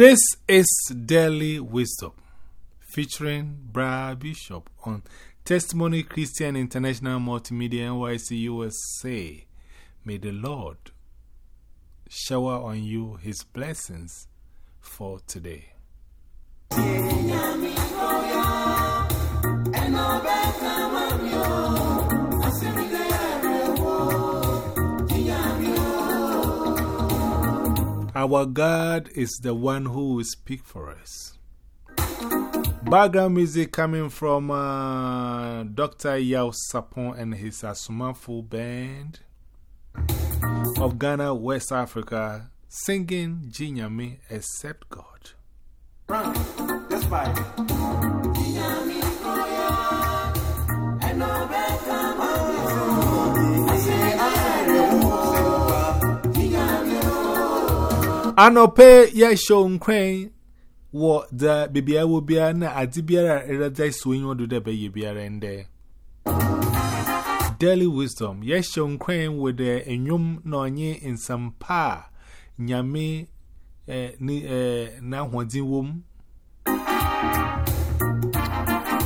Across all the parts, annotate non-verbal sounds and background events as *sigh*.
This is Daily Wisdom featuring Bra Bishop on Testimony Christian International Multimedia NYC USA. May the Lord shower on you his blessings for today. Our God is the one who will speak for us. Background music coming from uh, Dr. Yaw Sarpong and his Asomafo band of Ghana, West Africa, singing Jinyami Except God. Run, Anope ya show nkwen wo the bibia wo bia na ade biara erada swing wo do the be biara ende Daily wisdom ya show nkwen with the enyum na onye insampa nyame eh ni eh na hodin wom.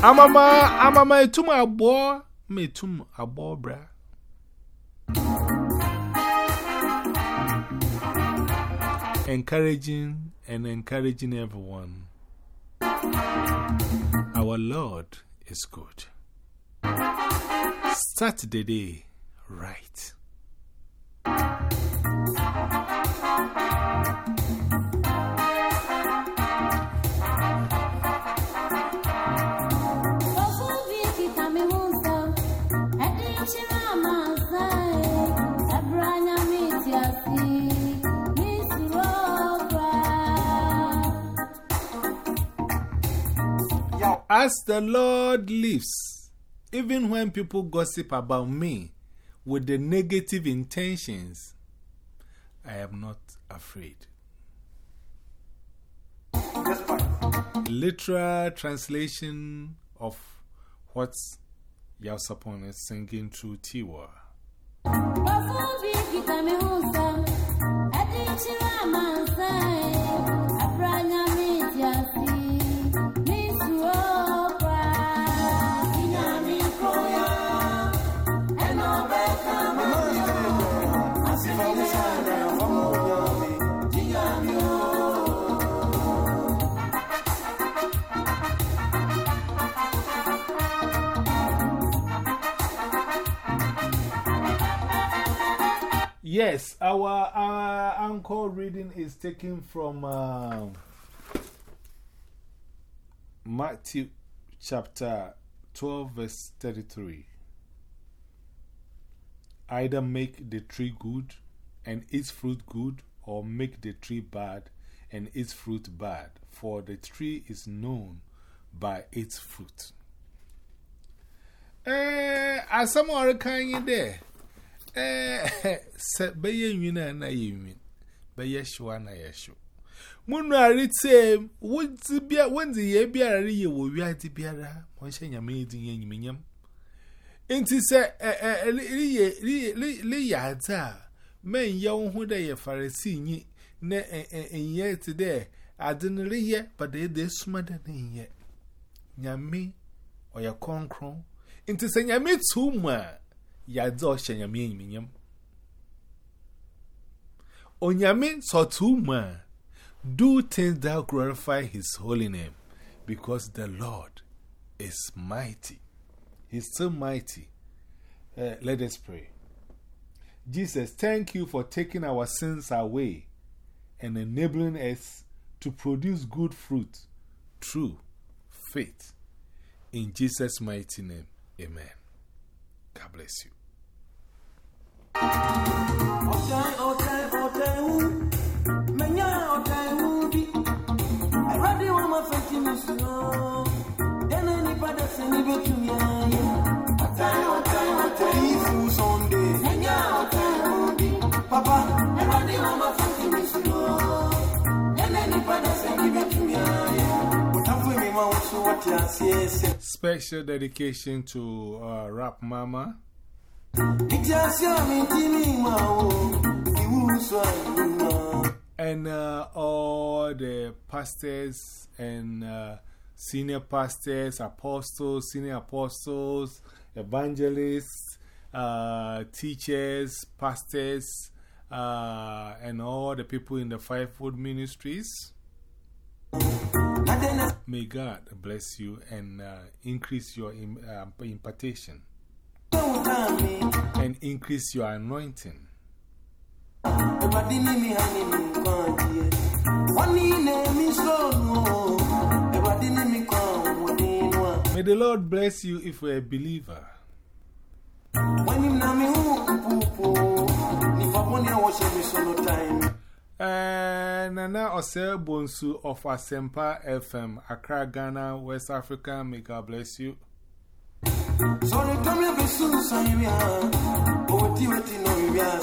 Amama amama etum abo metum abo bra encouraging and encouraging everyone. Our Lord is good. Start the day right. As the Lord lives, even when people gossip about me with the negative intentions, I am not afraid. Literal translation of what Yasapon is singing through Tiwa. Yes, our, our anchor reading is taken from um, Matthew chapter 12, verse 33. Either make the tree good and its fruit good, or make the tree bad and its fruit bad, for the tree is known by its fruit. Eh, as some are kind there. Eh, *laughs* se beye nwina na ye nwin beye shwa na ye shwa munu arite wonti bia wonti ye biara ye wo wiati biara mo hye nyame edin ye nyiminyam enti se eh eh ri ye ri ri ya ta men ye wo hu da ye farisi nyi na enye ti de adin ri ye but de de suma da na ye. Nyame oya konkron enti se nyame tu mu a yadze ọhyẹ nyame enyiminyam onyame sọtụ do things that glorify his holy name because the lord is mighty. He's still mighty. Uh, let us pray. Jesus thank you for taking our sins away and enabling us to produce good fruit through faith. In jesus mighty name amen God bless you. Okay, okay, okay, woo. Menya, okay, woo, di. I ready on my face, you know. Then anybody say, never to me, yeah. Okay, okay, okay, woo, Sunday. Menya, okay, woo, di. Papa, I ready on my face, you know. Then anybody say, never to me, yeah. Utafu mima usu wati asiese. Special dedication to uh, Rap Mama. and uh, all the pastors and uh, senior pastors, apostles, senior apostles, evangelists, uh, teachers, pastors, uh, and all the people in the fivefold ministries. May God bless you and uh, increase your im uh, impartation and increase your anointing. May the Lord bless you if you're a believer. Uh, Nana Ose Bonsu of Asempa FM, Accra, Ghana, West Africa. May God bless you. Sorry, come here, be soon, son. You are. Oh, do you know you are?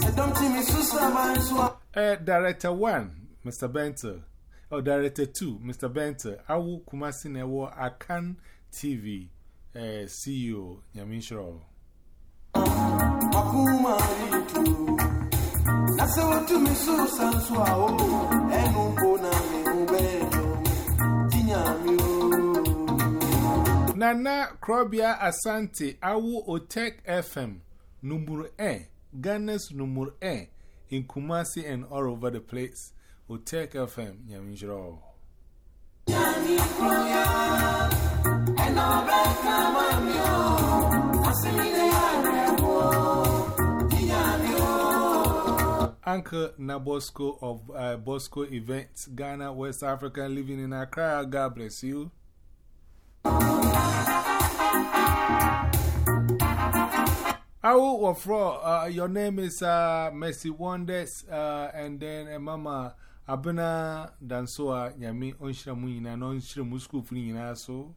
Say, don't you miss Susa, Uh, Director 1, Mr. Benter. Or Director 2, Mr. Benter. Awu Kumasi Newo Akan TV uh, CEO, Nana Krobia Asante awo Otek FM numuru E Ghana's numuru E in Kumasi and all over the place Otek FM nyaminjiro. Nyami Krobia ẹnu ọbẹ kama mi. Uncle Nabosco of uh, Bosco Events, Ghana, West Africa, living in Accra. God bless you. I will offer your name is uh, Mercy Wonders, uh, and then uh, Mama Abena Dansoa, Yami Onshramuina, non Shramu School Free so.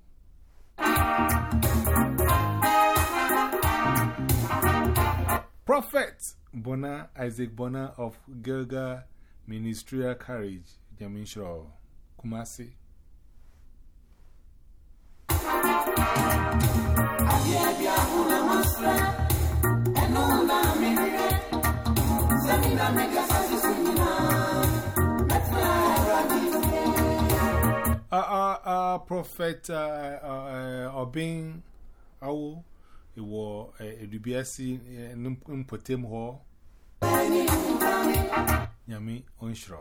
Prophet. Bona, Isaac Bona of Gilga Ministerial Carriage, Jamin Shaw, Kumasi. Uh, uh, uh, Prophet uh, uh, uh, Obin Awu. wɔ edubiasi mpɔtam hɔ. Nyame ɔnhyerɛ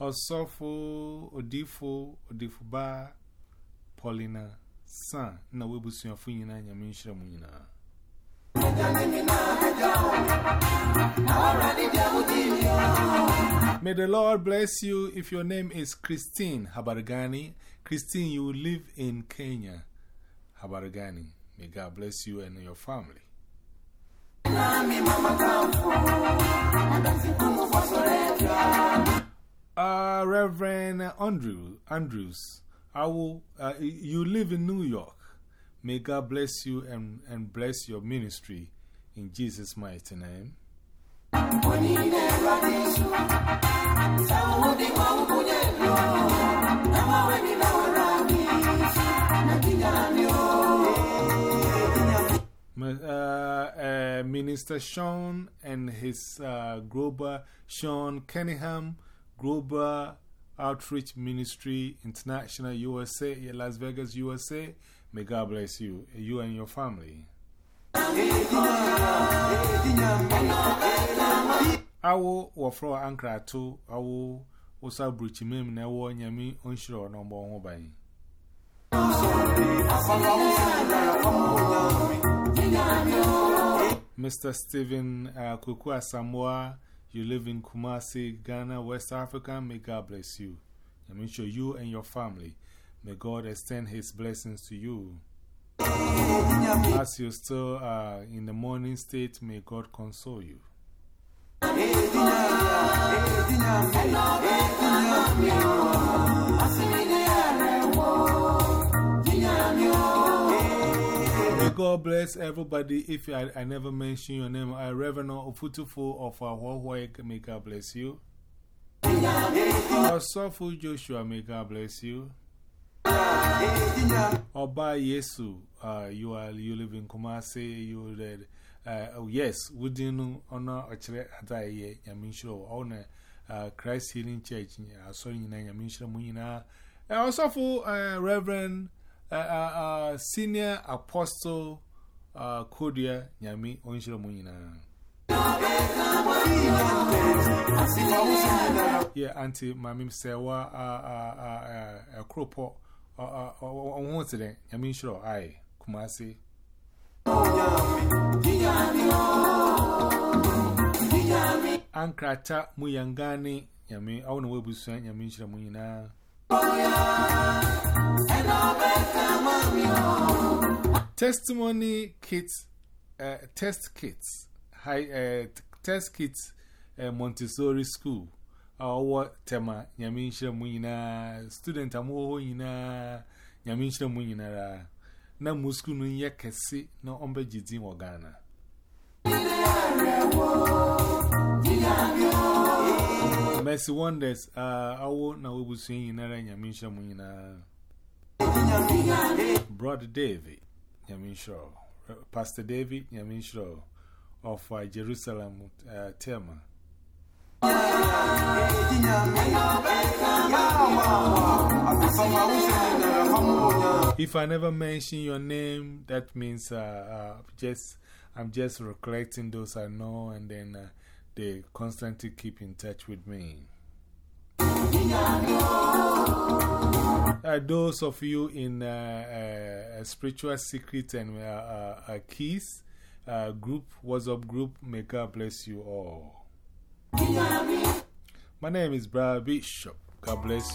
ɔsɔfo odifo odifo baa paulina san na woabusuafo nyinaa nyame nhyira mu nyinaa. May the Lord bless you if your name is Christine Habargani. Christine, you live in Kenya. Habargani. May God bless you and your family. Uh, Reverend Andrew, Andrews, I will, uh, you live in New York. May God bless you and, and bless your ministry in Jesus' mighty name. Uh, uh, Minister Sean and his uh, Global Sean Cunningham, Global Outreach Ministry International USA, Las Vegas, USA. May God bless you, you and your family. Awo awo mem na ho ban Mr. Stephen uh, Kuku Asamoah, you live in Kumasi, Ghana, West Africa. May God bless you. I mean, sure you and your family. May God extend His blessings to you. As you still are in the morning state, may God console you. God bless everybody. If I, I never mention your name, I Reverend Ofutufo of Huawei, may God bless you. Our Soulful Joshua, may God bless you. Oba Yesu, uh, you are you live in Kumasi, you read. Uh, oh, yes, within honor a chere at I ye, Yamisho, owner, uh, Christ Healing Church, uh, sorry, Yamisha Munina. And also for uh, Reverend uh, uh, uh, Senior Apostle uh, Kodia Yami Onshiro Munina. Yeah, Auntie Mammy Sewa, uh, uh, uh, a cropo, uh, uh, on one today, Yamisho, I, Kumasi. Ankrata Muyangani, Yami, I want to webu swan, Yamisha Muyina. Testimony kits, uh, test kits, high, uh, test kits, uh, Montessori school. Our tema, Yamisha Muyina, student Amo Yina, Yamisha Muyina. Na musku no ye kese Mercy Wonders, uh, awo na webu swing inara nyamisha mwina. Brother David, nyamisha. Pastor David, nyamisha. Of uh, Jerusalem, uh, Tema. If I never mention your name, that means uh, uh, just I'm just recollecting those I know, and then uh, they constantly keep in touch with me. Uh, those of you in uh, uh, Spiritual Secret and Keys group, WhatsApp group, may God bless you all. My name is Brad Bishop. God bless you.